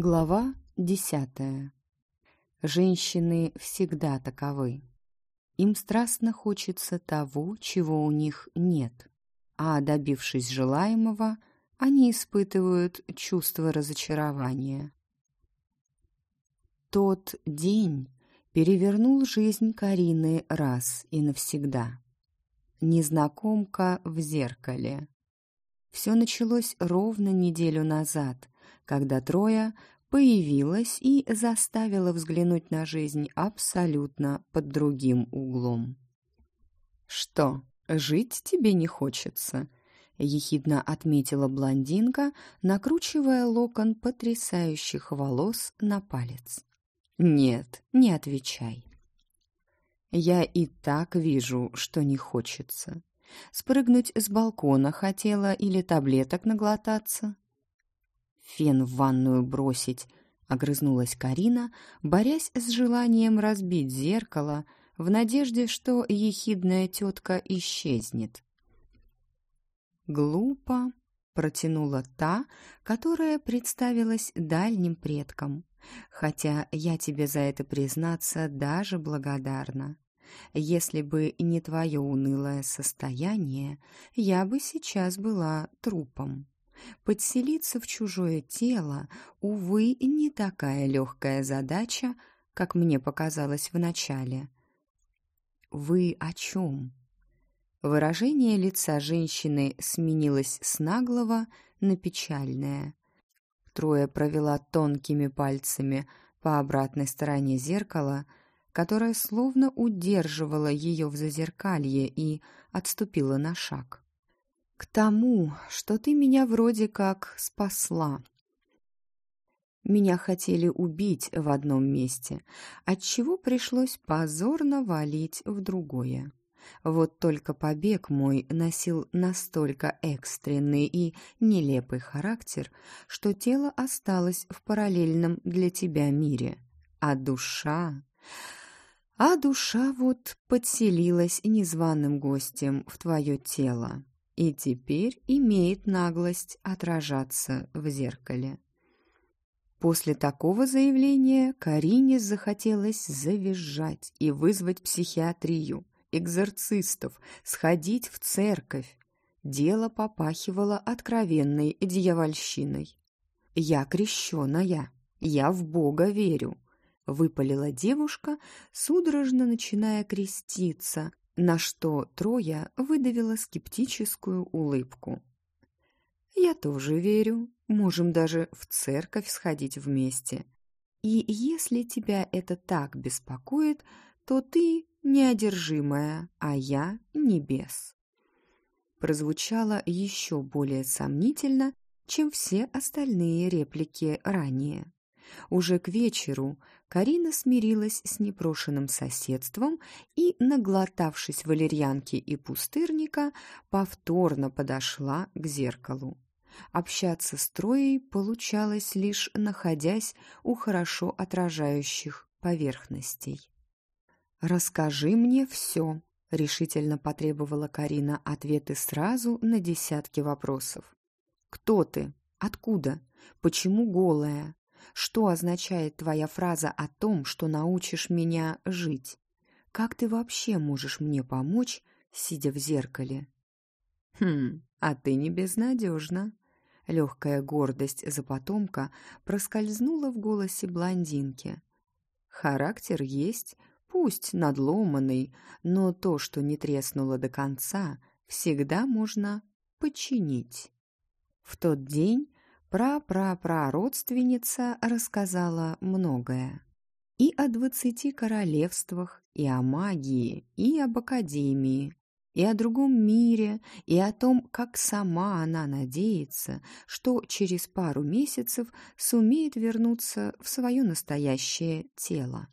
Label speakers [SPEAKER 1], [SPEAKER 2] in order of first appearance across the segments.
[SPEAKER 1] Глава десятая. Женщины всегда таковы. Им страстно хочется того, чего у них нет, а, добившись желаемого, они испытывают чувство разочарования. Тот день перевернул жизнь Карины раз и навсегда. Незнакомка в зеркале. Все началось ровно неделю назад, когда Троя появилась и заставила взглянуть на жизнь абсолютно под другим углом. «Что, жить тебе не хочется?» — ехидно отметила блондинка, накручивая локон потрясающих волос на палец. «Нет, не отвечай». «Я и так вижу, что не хочется. Спрыгнуть с балкона хотела или таблеток наглотаться?» «Фен в ванную бросить», — огрызнулась Карина, борясь с желанием разбить зеркало в надежде, что ехидная тетка исчезнет. «Глупо», — протянула та, которая представилась дальним предком, хотя я тебе за это, признаться, даже благодарна. Если бы не твое унылое состояние, я бы сейчас была трупом. Подселиться в чужое тело, увы, не такая легкая задача, как мне показалось вначале. «Вы о чем?» Выражение лица женщины сменилось с наглого на печальное. Трое провела тонкими пальцами по обратной стороне зеркала, которое словно удерживало ее в зазеркалье и отступила на шаг к тому, что ты меня вроде как спасла. Меня хотели убить в одном месте, отчего пришлось позорно валить в другое. Вот только побег мой носил настолько экстренный и нелепый характер, что тело осталось в параллельном для тебя мире. А душа... А душа вот подселилась незваным гостем в твое тело и теперь имеет наглость отражаться в зеркале. После такого заявления Карине захотелось завизжать и вызвать психиатрию, экзорцистов, сходить в церковь. Дело попахивало откровенной дьявольщиной. «Я крещеная, я в Бога верю», — выпалила девушка, судорожно начиная креститься, на что Троя выдавила скептическую улыбку. «Я тоже верю. Можем даже в церковь сходить вместе. И если тебя это так беспокоит, то ты неодержимая, а я небес». Прозвучало еще более сомнительно, чем все остальные реплики ранее. Уже к вечеру Карина смирилась с непрошенным соседством и, наглотавшись валерьянки и пустырника, повторно подошла к зеркалу. Общаться с Троей получалось лишь находясь у хорошо отражающих поверхностей. «Расскажи мне все», — решительно потребовала Карина ответы сразу на десятки вопросов. «Кто ты? Откуда? Почему голая? Что означает твоя фраза о том, что научишь меня жить? Как ты вообще можешь мне помочь, сидя в зеркале? Хм, а ты не безнадежна. Легкая гордость за потомка проскользнула в голосе блондинки. Характер есть, пусть надломанный, но то, что не треснуло до конца, всегда можно починить. В тот день Пра-пра-пра-родственница рассказала многое. И о двадцати королевствах, и о магии, и об академии, и о другом мире, и о том, как сама она надеется, что через пару месяцев сумеет вернуться в свое настоящее тело.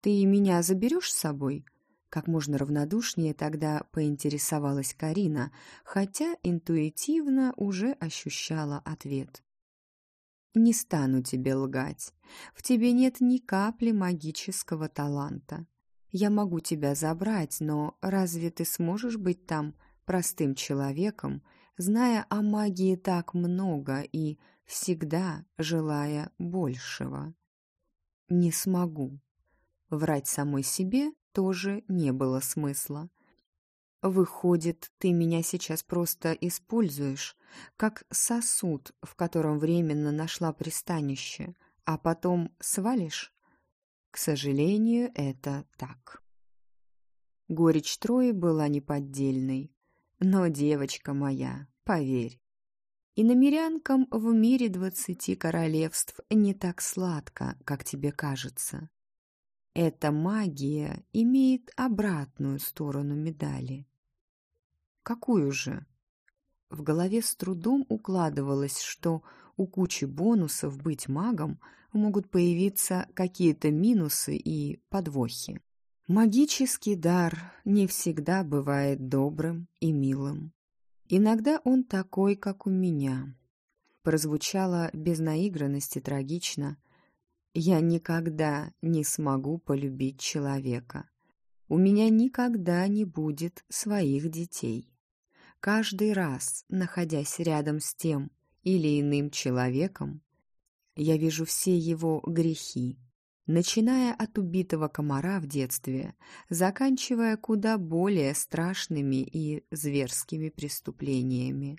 [SPEAKER 1] «Ты меня заберешь с собой?» Как можно равнодушнее тогда поинтересовалась Карина, хотя интуитивно уже ощущала ответ. «Не стану тебе лгать. В тебе нет ни капли магического таланта. Я могу тебя забрать, но разве ты сможешь быть там простым человеком, зная о магии так много и всегда желая большего. Не смогу. Врать самой себе тоже не было смысла. Выходит, ты меня сейчас просто используешь, как сосуд, в котором временно нашла пристанище, а потом свалишь? К сожалению, это так. Горечь Трои была неподдельной. Но, девочка моя, поверь, и намерянкам в мире двадцати королевств не так сладко, как тебе кажется. Эта магия имеет обратную сторону медали. Какую же? В голове с трудом укладывалось, что у кучи бонусов быть магом могут появиться какие-то минусы и подвохи. Магический дар не всегда бывает добрым и милым. Иногда он такой, как у меня. Прозвучало без наигранности трагично. Я никогда не смогу полюбить человека. У меня никогда не будет своих детей. Каждый раз, находясь рядом с тем или иным человеком, я вижу все его грехи, начиная от убитого комара в детстве, заканчивая куда более страшными и зверскими преступлениями.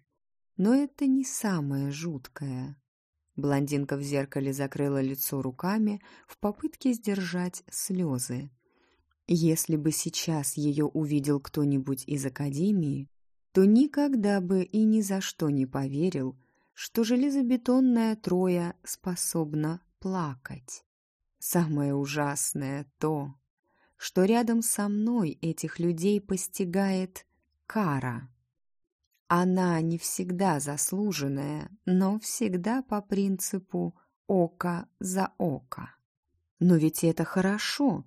[SPEAKER 1] Но это не самое жуткое. Блондинка в зеркале закрыла лицо руками в попытке сдержать слезы. Если бы сейчас ее увидел кто-нибудь из Академии, то никогда бы и ни за что не поверил, что железобетонная Троя способна плакать. Самое ужасное то, что рядом со мной этих людей постигает кара. Она не всегда заслуженная, но всегда по принципу «око за око». Но ведь это хорошо.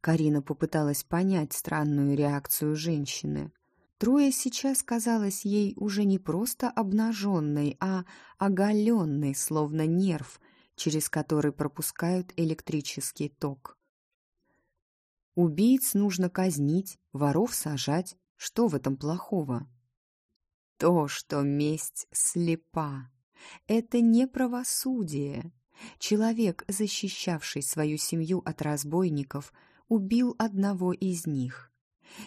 [SPEAKER 1] Карина попыталась понять странную реакцию женщины. Троя сейчас казалась ей уже не просто обнаженной, а оголенной, словно нерв, через который пропускают электрический ток. Убийц нужно казнить, воров сажать. Что в этом плохого? То, что месть слепа. Это не правосудие. Человек, защищавший свою семью от разбойников, убил одного из них.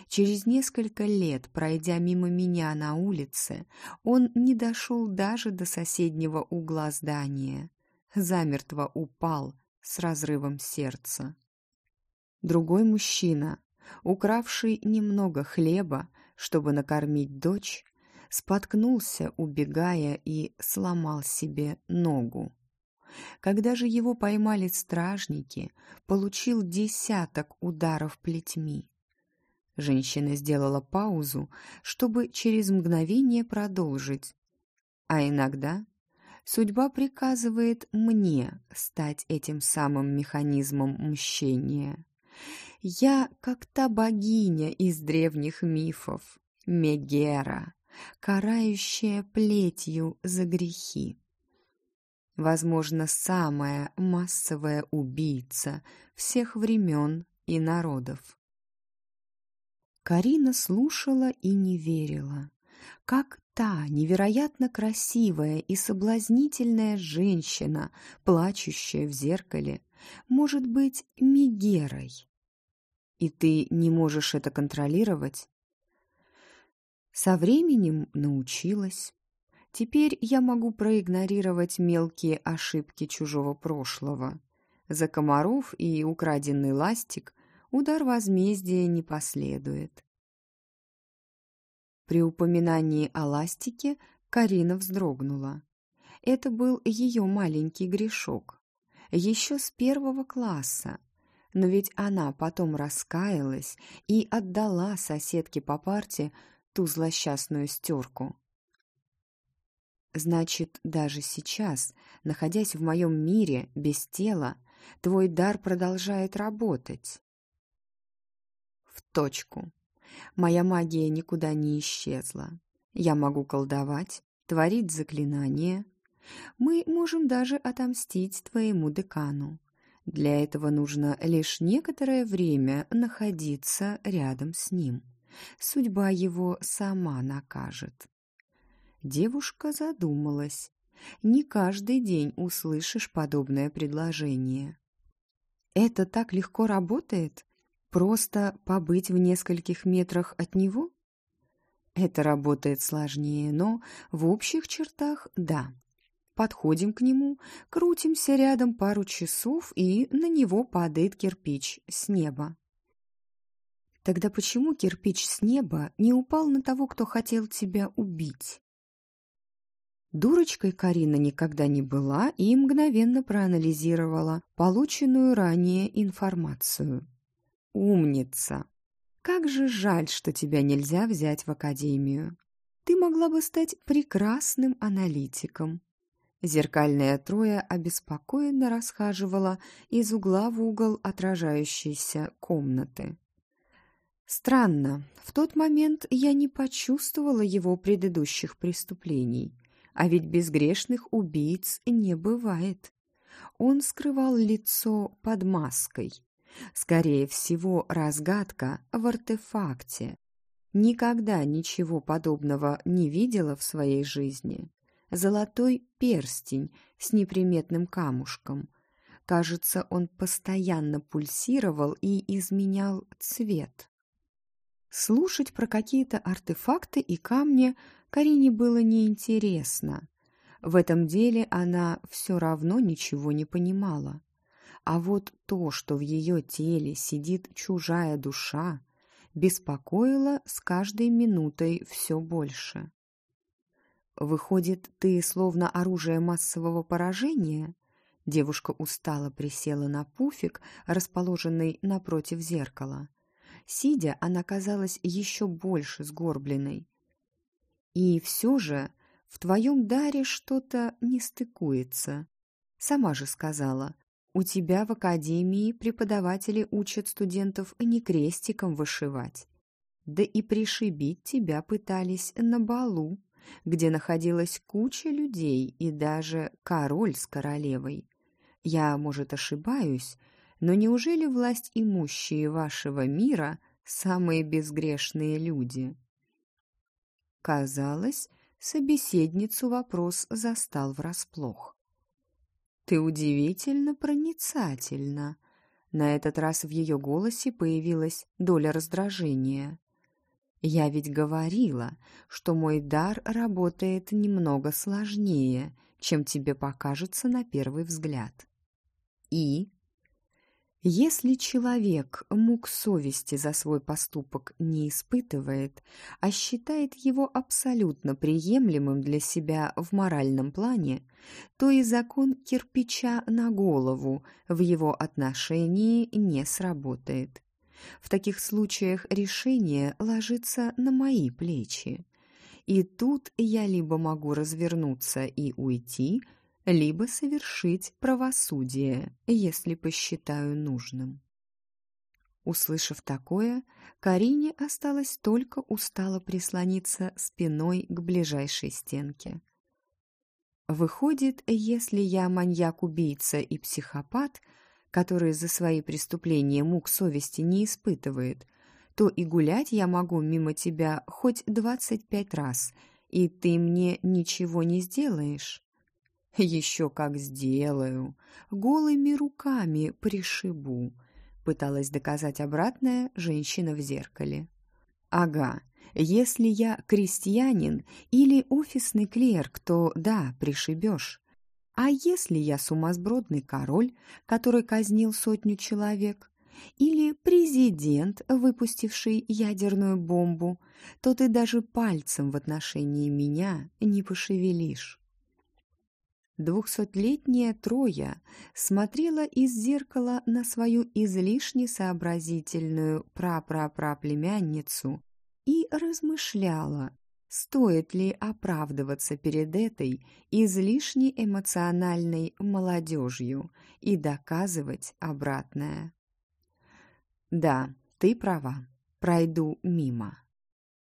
[SPEAKER 1] Через несколько лет, пройдя мимо меня на улице, он не дошел даже до соседнего угла здания. Замертво упал с разрывом сердца. Другой мужчина, укравший немного хлеба, чтобы накормить дочь, споткнулся, убегая, и сломал себе ногу. Когда же его поймали стражники, получил десяток ударов плетьми. Женщина сделала паузу, чтобы через мгновение продолжить. А иногда судьба приказывает мне стать этим самым механизмом мщения. Я как та богиня из древних мифов, Мегера, карающая плетью за грехи. Возможно, самая массовая убийца всех времен и народов. Карина слушала и не верила. Как та невероятно красивая и соблазнительная женщина, плачущая в зеркале, может быть Мегерой? И ты не можешь это контролировать? Со временем научилась. Теперь я могу проигнорировать мелкие ошибки чужого прошлого. За комаров и украденный ластик удар возмездия не последует. При упоминании о ластике Карина вздрогнула. Это был ее маленький грешок. Еще с первого класса. Но ведь она потом раскаялась и отдала соседке по парте ту злосчастную стерку. Значит, даже сейчас, находясь в моем мире без тела, твой дар продолжает работать точку. Моя магия никуда не исчезла. Я могу колдовать, творить заклинания. Мы можем даже отомстить твоему декану. Для этого нужно лишь некоторое время находиться рядом с ним. Судьба его сама накажет. Девушка задумалась. Не каждый день услышишь подобное предложение. Это так легко работает? Просто побыть в нескольких метрах от него? Это работает сложнее, но в общих чертах – да. Подходим к нему, крутимся рядом пару часов, и на него падает кирпич с неба. Тогда почему кирпич с неба не упал на того, кто хотел тебя убить? Дурочкой Карина никогда не была и мгновенно проанализировала полученную ранее информацию. «Умница! Как же жаль, что тебя нельзя взять в академию. Ты могла бы стать прекрасным аналитиком». Зеркальная троя обеспокоенно расхаживала из угла в угол отражающейся комнаты. Странно, в тот момент я не почувствовала его предыдущих преступлений, а ведь безгрешных убийц не бывает. Он скрывал лицо под маской. Скорее всего, разгадка в артефакте. Никогда ничего подобного не видела в своей жизни. Золотой перстень с неприметным камушком. Кажется, он постоянно пульсировал и изменял цвет. Слушать про какие-то артефакты и камни Карине было неинтересно. В этом деле она все равно ничего не понимала. А вот то, что в ее теле сидит чужая душа, беспокоило с каждой минутой все больше. «Выходит, ты словно оружие массового поражения?» Девушка устало присела на пуфик, расположенный напротив зеркала. Сидя, она казалась еще больше сгорбленной. И все же в твоем даре что-то не стыкуется. Сама же сказала, у тебя в академии преподаватели учат студентов не крестиком вышивать. Да и пришибить тебя пытались на балу, где находилась куча людей и даже король с королевой. Я, может, ошибаюсь, но неужели власть имущие вашего мира самые безгрешные люди? Казалось, собеседницу вопрос застал врасплох. «Ты удивительно проницательна». На этот раз в ее голосе появилась доля раздражения. «Я ведь говорила, что мой дар работает немного сложнее, чем тебе покажется на первый взгляд. И если человек мук совести за свой поступок не испытывает, а считает его абсолютно приемлемым для себя в моральном плане, то и закон кирпича на голову в его отношении не сработает. В таких случаях решение ложится на мои плечи. И тут я либо могу развернуться и уйти – либо совершить правосудие, если посчитаю нужным. Услышав такое, Карине осталось только устало прислониться спиной к ближайшей стенке. Выходит, если я маньяк-убийца и психопат, который за свои преступления мук совести не испытывает, то и гулять я могу мимо тебя хоть двадцать пять раз, и ты мне ничего не сделаешь. «Еще как сделаю! Голыми руками пришибу!» Пыталась доказать обратное женщина в зеркале. «Ага, если я крестьянин или офисный клерк, то да, пришибешь. А если я сумасбродный король, который казнил сотню человек, или президент, выпустивший ядерную бомбу, то ты даже пальцем в отношении меня не пошевелишь. Двухсотлетняя Троя смотрела из зеркала на свою излишне сообразительную прапраплемянницу и размышляла, стоит ли оправдываться перед этой излишне эмоциональной молодежью и доказывать обратное. «Да, ты права, пройду мимо.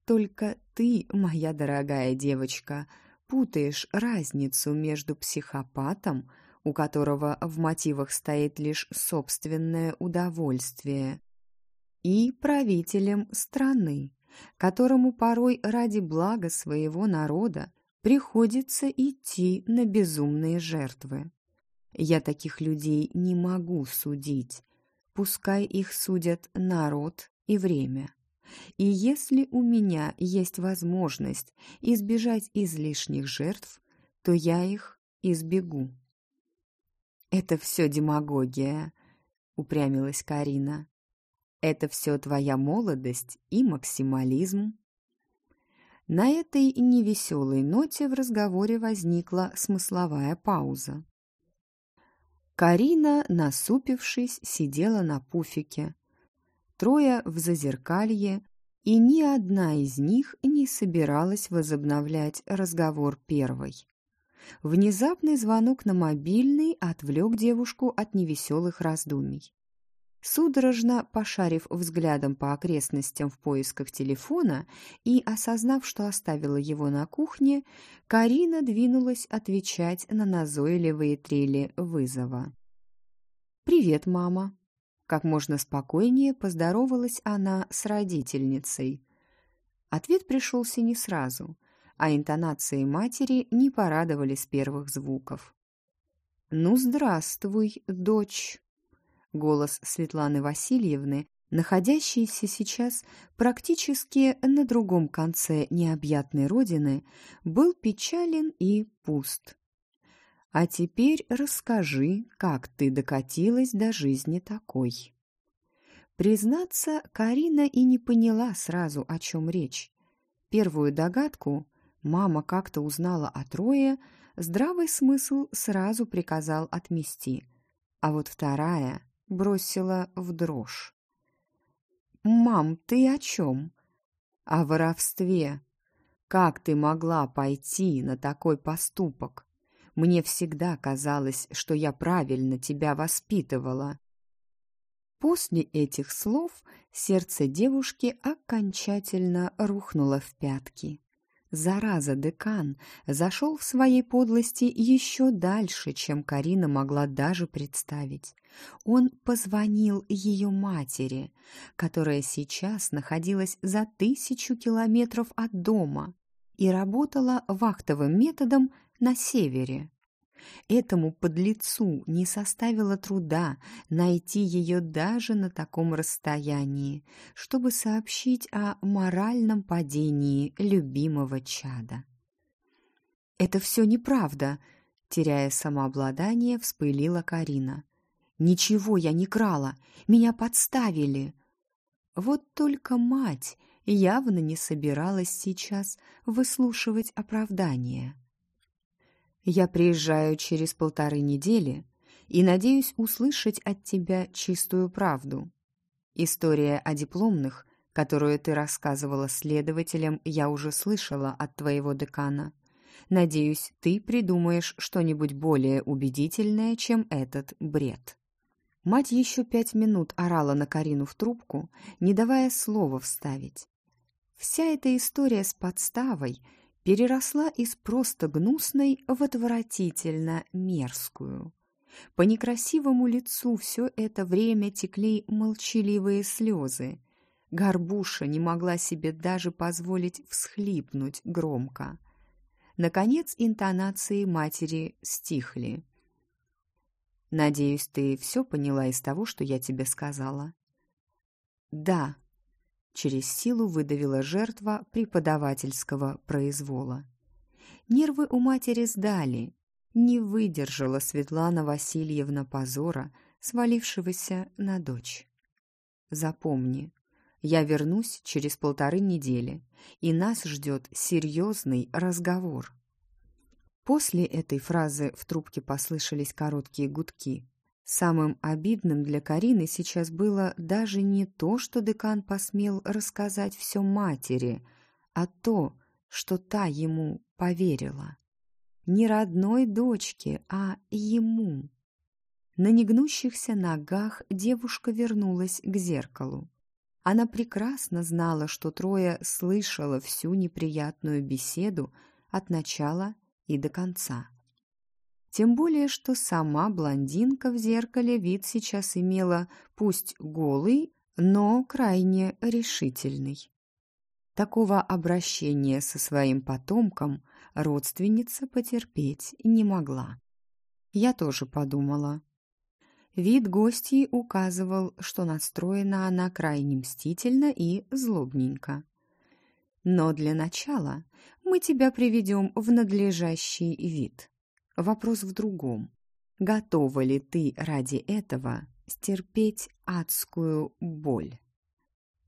[SPEAKER 1] Только ты, моя дорогая девочка, — путаешь разницу между психопатом, у которого в мотивах стоит лишь собственное удовольствие, и правителем страны, которому порой ради блага своего народа приходится идти на безумные жертвы. Я таких людей не могу судить, пускай их судят народ и время. И если у меня есть возможность избежать излишних жертв, то я их избегу. «Это все демагогия», — упрямилась Карина. «Это все твоя молодость и максимализм». На этой невеселой ноте в разговоре возникла смысловая пауза. Карина, насупившись, сидела на пуфике. Трое в зазеркалье, и ни одна из них не собиралась возобновлять разговор первой. Внезапный звонок на мобильный отвлек девушку от невеселых раздумий. Судорожно пошарив взглядом по окрестностям в поисках телефона и осознав, что оставила его на кухне, Карина двинулась отвечать на назойливые трели вызова. «Привет, мама!» Как можно спокойнее поздоровалась она с родительницей. Ответ пришелся не сразу, а интонации матери не порадовали с первых звуков. «Ну, здравствуй, дочь!» Голос Светланы Васильевны, находящейся сейчас практически на другом конце необъятной родины, был печален и пуст. «А теперь расскажи, как ты докатилась до жизни такой». Признаться, Карина и не поняла сразу, о чем речь. Первую догадку мама как-то узнала о Трое, здравый смысл сразу приказал отмести. А вот вторая бросила в дрожь. «Мам, ты о чем?» «О воровстве. Как ты могла пойти на такой поступок? Мне всегда казалось, что я правильно тебя воспитывала». После этих слов сердце девушки окончательно рухнуло в пятки. Зараза, декан зашел в своей подлости еще дальше, чем Карина могла даже представить. Он позвонил ее матери, которая сейчас находилась за тысячу километров от дома и работала вахтовым методом на севере. Этому подлецу не составило труда найти ее даже на таком расстоянии, чтобы сообщить о моральном падении любимого чада. «Это все неправда», — теряя самообладание, вспылила Карина. «Ничего я не крала, меня подставили». Вот только мать явно не собиралась сейчас выслушивать оправдания. Я приезжаю через полторы недели и надеюсь услышать от тебя чистую правду. История о дипломных, которую ты рассказывала следователям, я уже слышала от твоего декана. Надеюсь, ты придумаешь что-нибудь более убедительное, чем этот бред». Мать еще пять минут орала на Карину в трубку, не давая слова вставить. Вся эта история с подставой — переросла из просто гнусной в отвратительно мерзкую. По некрасивому лицу все это время текли молчаливые слезы. Горбуша не могла себе даже позволить всхлипнуть громко. Наконец интонации матери стихли. «Надеюсь, ты все поняла из того, что я тебе сказала?» «Да», Через силу выдавила жертва преподавательского произвола. Нервы у матери сдали. Не выдержала Светлана Васильевна позора, свалившегося на дочь. Запомни, я вернусь через полторы недели, и нас ждет серьезный разговор. После этой фразы в трубке послышались короткие гудки. Самым обидным для Карины сейчас было даже не то, что декан посмел рассказать все матери, а то, что та ему поверила. Не родной дочке, а ему. На негнущихся ногах девушка вернулась к зеркалу. Она прекрасно знала, что Трое слышала всю неприятную беседу от начала и до конца. Тем более, что сама блондинка в зеркале вид сейчас имела пусть голый, но крайне решительный. Такого обращения со своим потомком родственница потерпеть не могла. Я тоже подумала. Вид гостьи указывал, что настроена она крайне мстительно и злобненько. Но для начала мы тебя приведем в надлежащий вид. Вопрос в другом. Готова ли ты ради этого стерпеть адскую боль?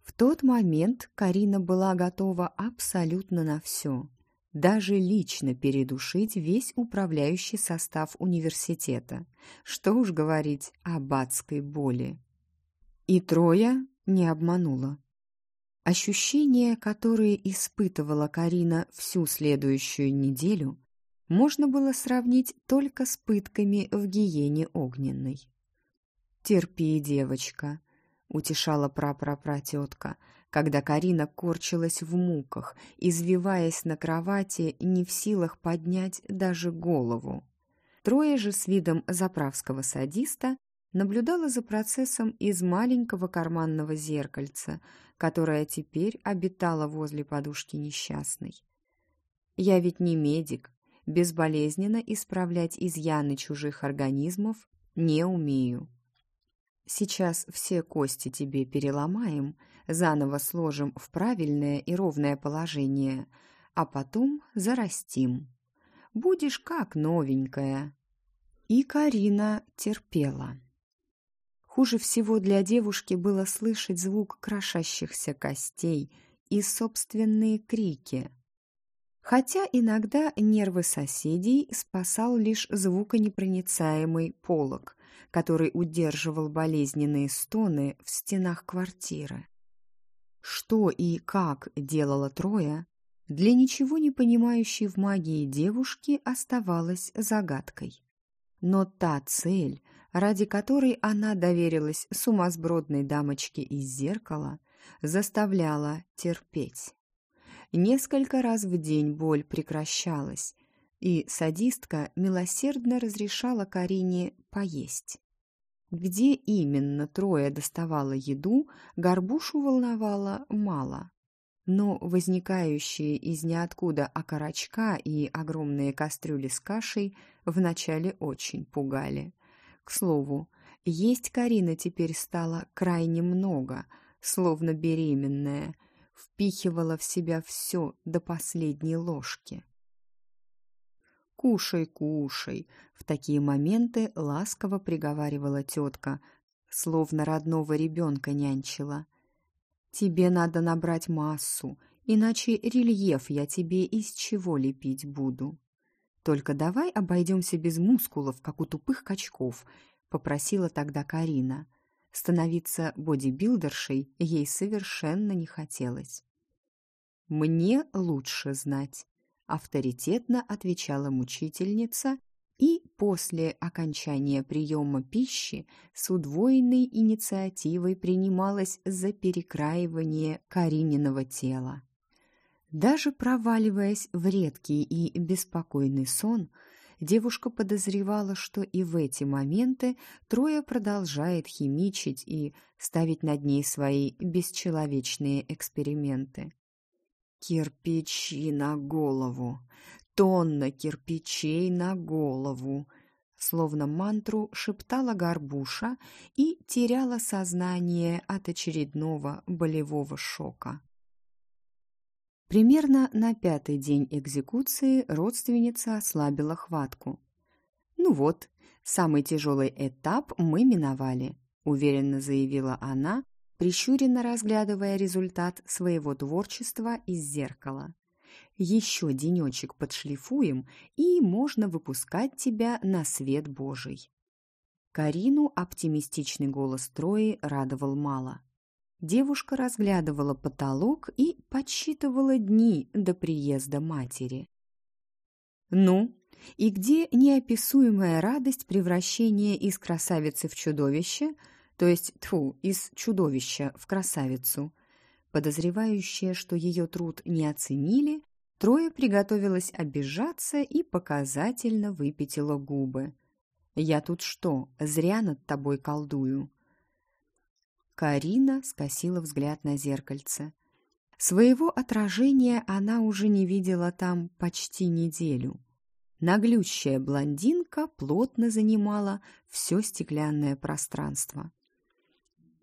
[SPEAKER 1] В тот момент Карина была готова абсолютно на все, даже лично передушить весь управляющий состав университета. Что уж говорить об адской боли. И Троя не обманула. Ощущения, которые испытывала Карина всю следующую неделю, можно было сравнить только с пытками в гиене огненной. «Терпи, девочка», — утешала прапрапратетка, когда Карина корчилась в муках, извиваясь на кровати, не в силах поднять даже голову. Трое же с видом заправского садиста наблюдала за процессом из маленького карманного зеркальца, которое теперь обитало возле подушки несчастной. «Я ведь не медик, безболезненно исправлять изъяны чужих организмов не умею. Сейчас все кости тебе переломаем, заново сложим в правильное и ровное положение, а потом зарастим. Будешь как новенькая». И Карина терпела. Хуже всего для девушки было слышать звук крошащихся костей и собственные крики. Хотя иногда нервы соседей спасал лишь звуконепроницаемый полог, который удерживал болезненные стоны в стенах квартиры. Что и как делала Троя, для ничего не понимающей в магии девушки оставалось загадкой. Но та цель, ради которой она доверилась сумасбродной дамочке из зеркала, заставляла терпеть. Несколько раз в день боль прекращалась, и садистка милосердно разрешала Карине поесть. Где именно Трое доставала еду, Горбушу волновало мало. Но возникающие из ниоткуда окорочка и огромные кастрюли с кашей вначале очень пугали – к слову, есть Карина теперь стала крайне много, словно беременная, впихивала в себя все до последней ложки. «Кушай, кушай!» — в такие моменты ласково приговаривала тетка, словно родного ребенка нянчила. «Тебе надо набрать массу, иначе рельеф я тебе из чего лепить буду». «Только давай обойдемся без мускулов, как у тупых качков», — попросила тогда Карина. Становиться бодибилдершей ей совершенно не хотелось. «Мне лучше знать», — авторитетно отвечала мучительница и после окончания приема пищи с удвоенной инициативой принималась за перекраивание Карининого тела. Даже проваливаясь в редкий и беспокойный сон, девушка подозревала, что и в эти моменты Трое продолжает химичить и ставить над ней свои бесчеловечные эксперименты. «Кирпичи на голову! Тонна кирпичей на голову!» Словно мантру шептала горбуша и теряла сознание от очередного болевого шока. Примерно на пятый день экзекуции родственница ослабила хватку. «Ну вот, самый тяжелый этап мы миновали», — уверенно заявила она, прищуренно разглядывая результат своего творчества из зеркала. «Еще денечек подшлифуем, и можно выпускать тебя на свет Божий». Карину оптимистичный голос Трои радовал мало девушка разглядывала потолок и подсчитывала дни до приезда матери. «Ну, и где неописуемая радость превращения из красавицы в чудовище, то есть, тьфу, из чудовища в красавицу?» Подозревающая, что ее труд не оценили, Трое приготовилась обижаться и показательно выпятила губы. «Я тут что, зря над тобой колдую?» Карина скосила взгляд на зеркальце. Своего отражения она уже не видела там почти неделю. Наглющая блондинка плотно занимала все стеклянное пространство.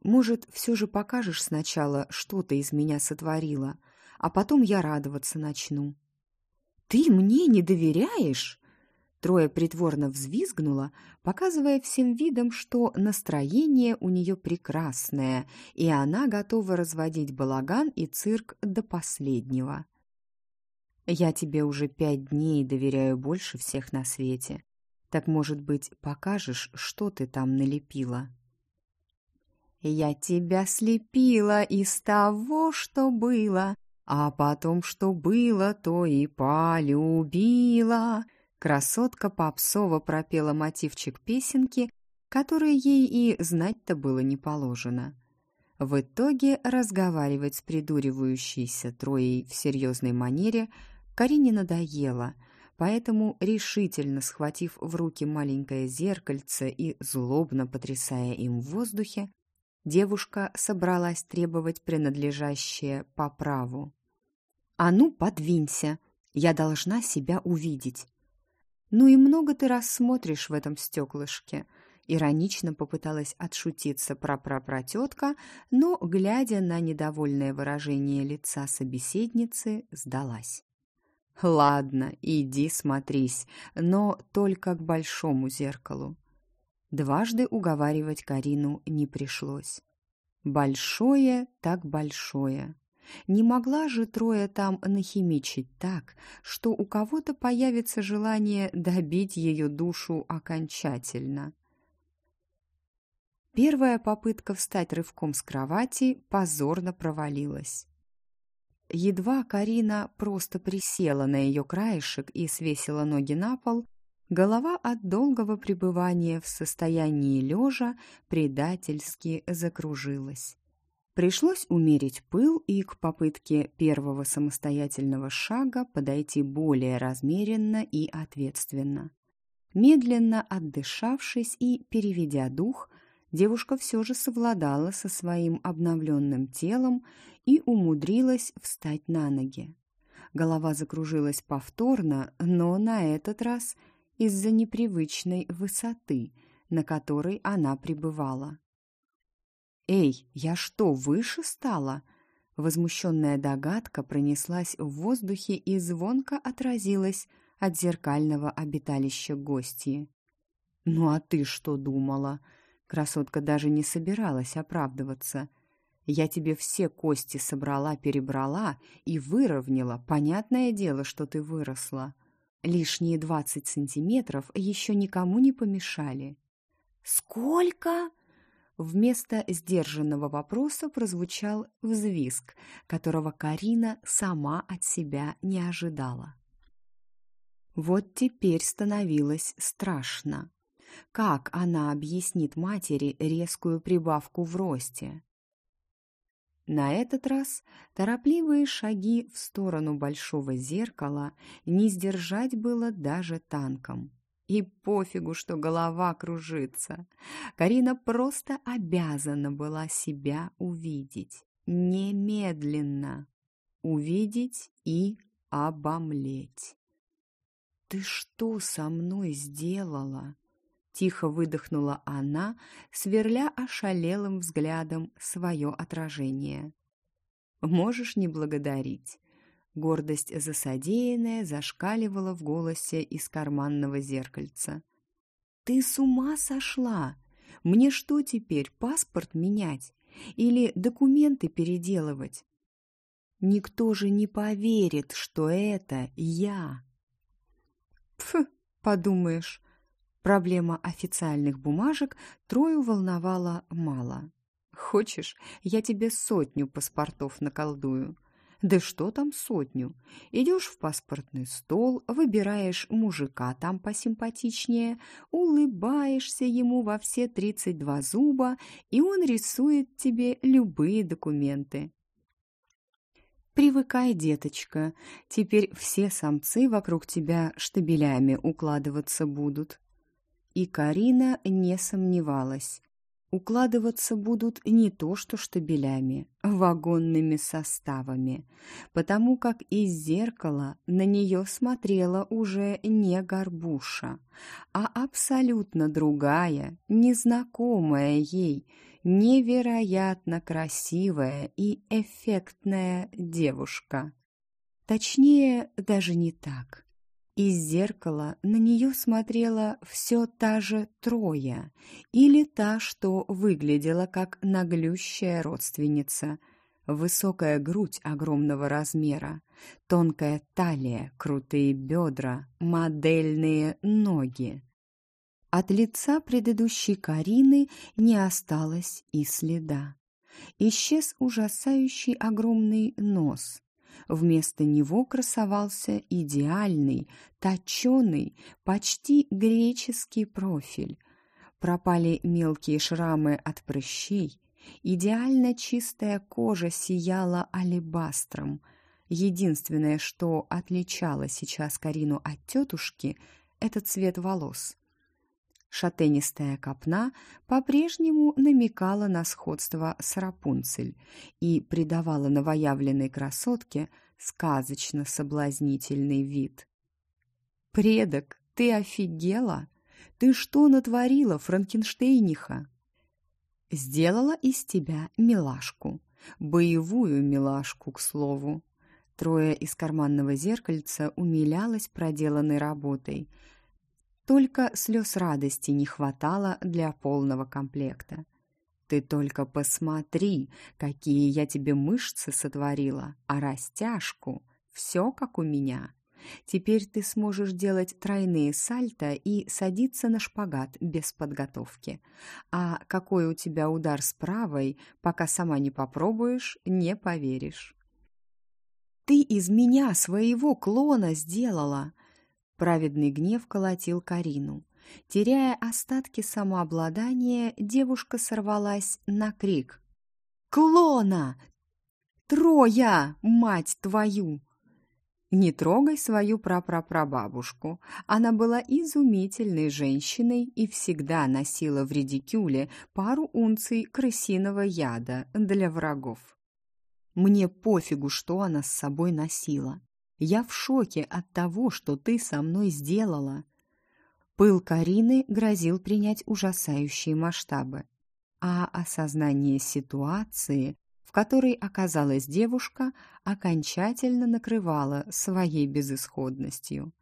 [SPEAKER 1] «Может, все же покажешь сначала, что ты из меня сотворила, а потом я радоваться начну». «Ты мне не доверяешь?» Трое притворно взвизгнула, показывая всем видом, что настроение у нее прекрасное, и она готова разводить балаган и цирк до последнего. «Я тебе уже пять дней доверяю больше всех на свете. Так, может быть, покажешь, что ты там налепила?» «Я тебя слепила из того, что было, а потом, что было, то и полюбила», Красотка попсово пропела мотивчик песенки, который ей и знать-то было не положено. В итоге разговаривать с придуривающейся Троей в серьезной манере Карине надоело, поэтому, решительно схватив в руки маленькое зеркальце и злобно потрясая им в воздухе, девушка собралась требовать принадлежащее по праву. «А ну, подвинься! Я должна себя увидеть!» «Ну и много ты рассмотришь в этом стеклышке», Иронично попыталась отшутиться про-про-про-тетка, но, глядя на недовольное выражение лица собеседницы, сдалась. «Ладно, иди смотрись, но только к большому зеркалу». Дважды уговаривать Карину не пришлось. «Большое так большое». Не могла же трое там нахимичить так, что у кого-то появится желание добить ее душу окончательно. Первая попытка встать рывком с кровати позорно провалилась. Едва Карина просто присела на ее краешек и свесила ноги на пол, голова от долгого пребывания в состоянии лежа предательски закружилась. Пришлось умерить пыл и к попытке первого самостоятельного шага подойти более размеренно и ответственно. Медленно отдышавшись и переведя дух, девушка все же совладала со своим обновленным телом и умудрилась встать на ноги. Голова закружилась повторно, но на этот раз из-за непривычной высоты, на которой она пребывала. «Эй, я что, выше стала?» Возмущенная догадка пронеслась в воздухе и звонко отразилась от зеркального обиталища гостьи. «Ну а ты что думала?» Красотка даже не собиралась оправдываться. «Я тебе все кости собрала, перебрала и выровняла. Понятное дело, что ты выросла. Лишние двадцать сантиметров еще никому не помешали». «Сколько?» Вместо сдержанного вопроса прозвучал взвизг, которого Карина сама от себя не ожидала. Вот теперь становилось страшно. Как она объяснит матери резкую прибавку в росте? На этот раз торопливые шаги в сторону большого зеркала не сдержать было даже танком. И пофигу, что голова кружится. Карина просто обязана была себя увидеть. Немедленно. Увидеть и обомлеть. «Ты что со мной сделала?» Тихо выдохнула она, сверля ошалелым взглядом свое отражение. «Можешь не благодарить. Гордость за содеянное зашкаливала в голосе из карманного зеркальца. «Ты с ума сошла! Мне что теперь, паспорт менять? Или документы переделывать? Никто же не поверит, что это я!» «Пф, подумаешь!» Проблема официальных бумажек Трою волновала мало. «Хочешь, я тебе сотню паспортов наколдую?» Да что там сотню? Идешь в паспортный стол, выбираешь мужика там посимпатичнее, улыбаешься ему во все тридцать два зуба, и он рисует тебе любые документы. Привыкай, деточка, теперь все самцы вокруг тебя штабелями укладываться будут. И Карина не сомневалась. Укладываться будут не то что штабелями, вагонными составами, потому как из зеркала на нее смотрела уже не горбуша, а абсолютно другая, незнакомая ей, невероятно красивая и эффектная девушка. Точнее, даже не так. Из зеркала на нее смотрела все та же Троя, или та, что выглядела как наглющая родственница. Высокая грудь огромного размера, тонкая талия, крутые бедра, модельные ноги. От лица предыдущей Карины не осталось и следа. Исчез ужасающий огромный нос, Вместо него красовался идеальный, точеный, почти греческий профиль. Пропали мелкие шрамы от прыщей. Идеально чистая кожа сияла алебастром. Единственное, что отличало сейчас Карину от тетушки, это цвет волос. Шатенистая копна по-прежнему намекала на сходство с Рапунцель и придавала новоявленной красотке сказочно соблазнительный вид. «Предок, ты офигела? Ты что натворила, Франкенштейниха?» «Сделала из тебя милашку, боевую милашку, к слову». Трое из карманного зеркальца умилялась проделанной работой – только слез радости не хватало для полного комплекта. Ты только посмотри, какие я тебе мышцы сотворила, а растяжку. Все как у меня. Теперь ты сможешь делать тройные сальто и садиться на шпагат без подготовки. А какой у тебя удар с правой, пока сама не попробуешь, не поверишь. Ты из меня своего клона сделала, Праведный гнев колотил Карину. Теряя остатки самообладания, девушка сорвалась на крик. «Клона! Троя, мать твою!» Не трогай свою прапрапрабабушку. Она была изумительной женщиной и всегда носила в редикюле пару унций крысиного яда для врагов. Мне пофигу, что она с собой носила. Я в шоке от того, что ты со мной сделала». Пыл Карины грозил принять ужасающие масштабы, а осознание ситуации, в которой оказалась девушка, окончательно накрывало своей безысходностью.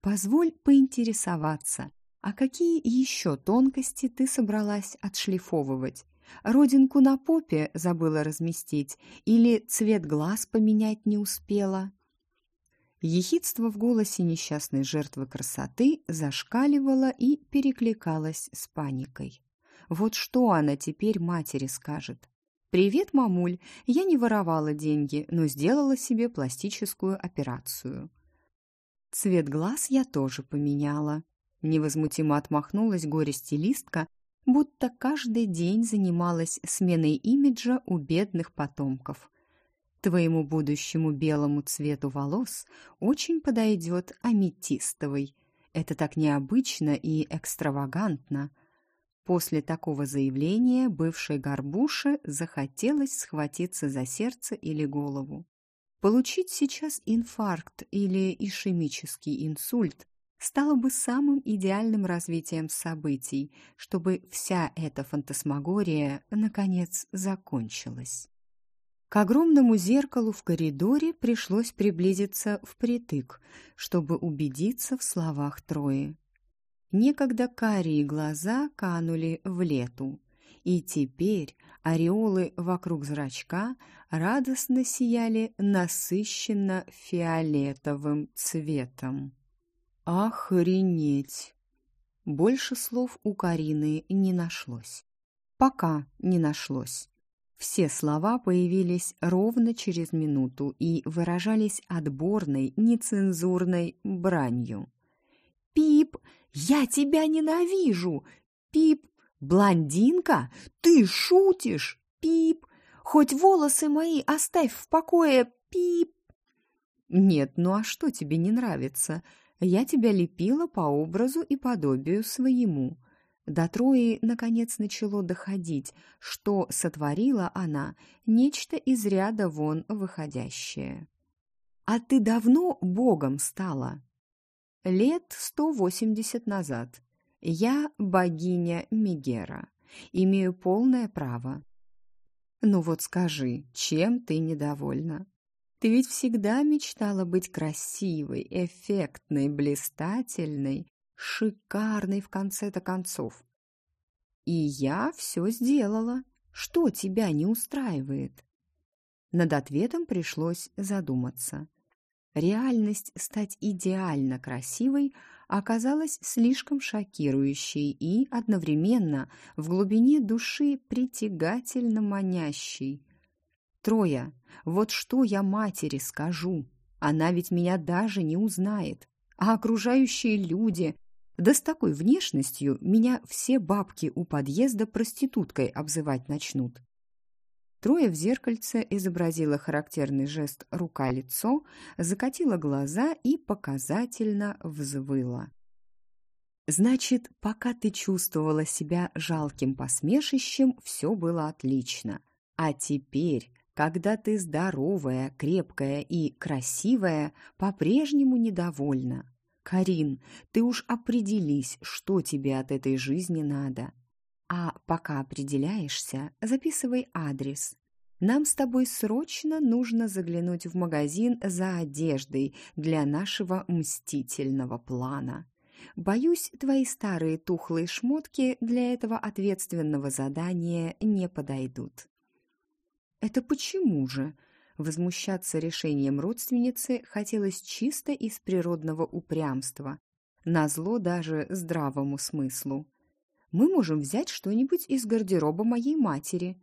[SPEAKER 1] «Позволь поинтересоваться, а какие еще тонкости ты собралась отшлифовывать? Родинку на попе забыла разместить или цвет глаз поменять не успела?» Ехидство в голосе несчастной жертвы красоты зашкаливало и перекликалось с паникой. Вот что она теперь матери скажет? «Привет, мамуль, я не воровала деньги, но сделала себе пластическую операцию». Цвет глаз я тоже поменяла. Невозмутимо отмахнулась горе-стилистка, будто каждый день занималась сменой имиджа у бедных потомков. Твоему будущему белому цвету волос очень подойдет аметистовый. Это так необычно и экстравагантно. После такого заявления бывшей горбуше захотелось схватиться за сердце или голову. Получить сейчас инфаркт или ишемический инсульт стало бы самым идеальным развитием событий, чтобы вся эта фантасмагория, наконец, закончилась. К огромному зеркалу в коридоре пришлось приблизиться впритык, чтобы убедиться в словах Трои. Некогда карие глаза канули в лету, и теперь ореолы вокруг зрачка радостно сияли насыщенно фиолетовым цветом. «Охренеть!» Больше слов у Карины не нашлось. Пока не нашлось. Все слова появились ровно через минуту и выражались отборной, нецензурной бранью. «Пип, я тебя ненавижу! Пип, блондинка, ты шутишь! Пип, хоть волосы мои оставь в покое! Пип!» «Нет, ну а что тебе не нравится? Я тебя лепила по образу и подобию своему. До Трои, наконец, начало доходить, что сотворила она нечто из ряда вон выходящее. «А ты давно богом стала?» «Лет сто восемьдесят назад. Я богиня Мегера. Имею полное право». «Ну вот скажи, чем ты недовольна?» Ты ведь всегда мечтала быть красивой, эффектной, блистательной, шикарной в конце-то концов. И я все сделала. Что тебя не устраивает? Над ответом пришлось задуматься. Реальность стать идеально красивой оказалась слишком шокирующей и одновременно в глубине души притягательно манящей. Троя, вот что я матери скажу? Она ведь меня даже не узнает. А окружающие люди... Да с такой внешностью меня все бабки у подъезда проституткой обзывать начнут. Троя в зеркальце изобразила характерный жест «рука-лицо», закатила глаза и показательно взвыла. «Значит, пока ты чувствовала себя жалким посмешищем, все было отлично. А теперь когда ты здоровая, крепкая и красивая, по-прежнему недовольна. Карин, ты уж определись, что тебе от этой жизни надо. А пока определяешься, записывай адрес. Нам с тобой срочно нужно заглянуть в магазин за одеждой для нашего мстительного плана. Боюсь, твои старые тухлые шмотки для этого ответственного задания не подойдут. «Это почему же?» Возмущаться решением родственницы хотелось чисто из природного упрямства, назло даже здравому смыслу. «Мы можем взять что-нибудь из гардероба моей матери»,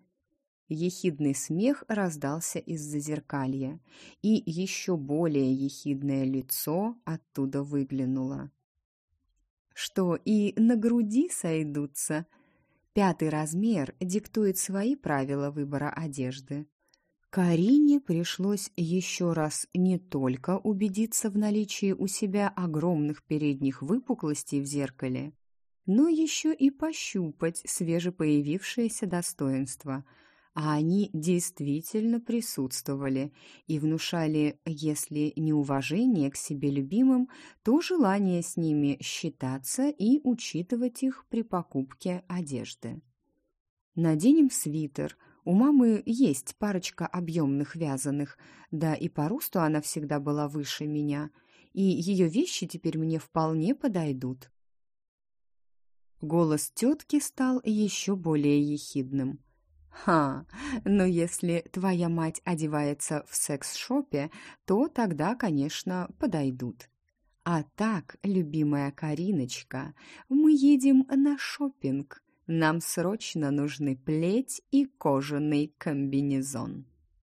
[SPEAKER 1] Ехидный смех раздался из-за зеркалья, и еще более ехидное лицо оттуда выглянуло. «Что, и на груди сойдутся?» Пятый размер диктует свои правила выбора одежды. Карине пришлось еще раз не только убедиться в наличии у себя огромных передних выпуклостей в зеркале, но еще и пощупать свежепоявившееся достоинство – а они действительно присутствовали и внушали, если не уважение к себе любимым, то желание с ними считаться и учитывать их при покупке одежды. Наденем свитер. У мамы есть парочка объемных вязаных, да и по росту она всегда была выше меня, и ее вещи теперь мне вполне подойдут. Голос тетки стал еще более ехидным. «Ха, но если твоя мать одевается в секс-шопе, то тогда, конечно, подойдут. А так, любимая Кариночка, мы едем на шопинг. Нам срочно нужны плеть и кожаный комбинезон».